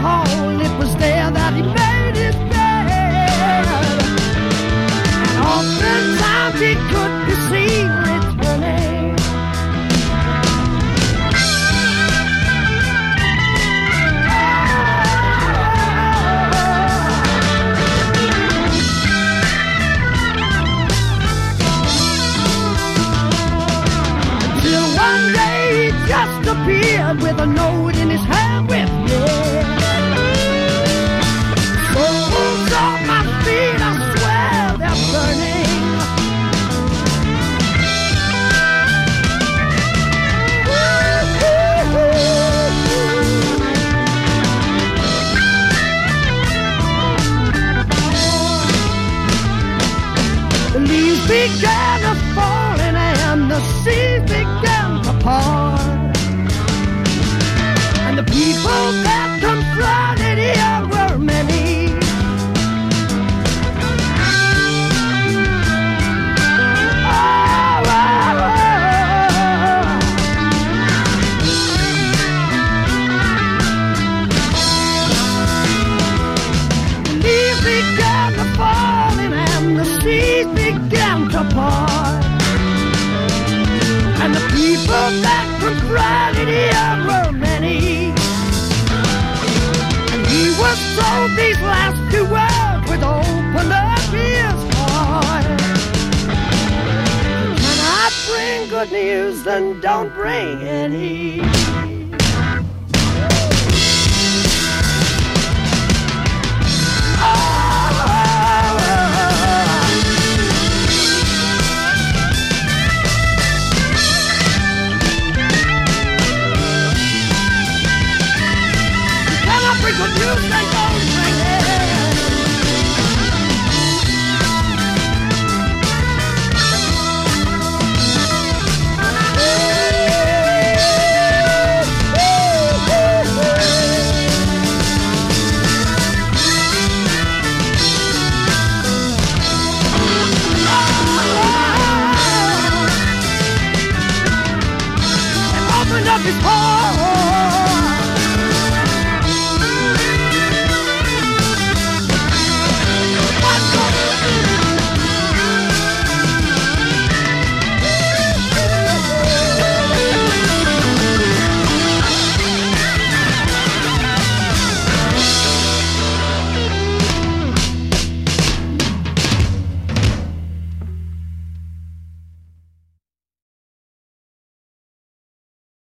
it was there that he made his bed. And oftentimes he could be seen returning. Until one day he just appeared with a note in his hand. Began to began to part. And the people that confronted him were many. And he was told these last two words with open up his heart. Can I bring good news? Then don't bring any. life is hard.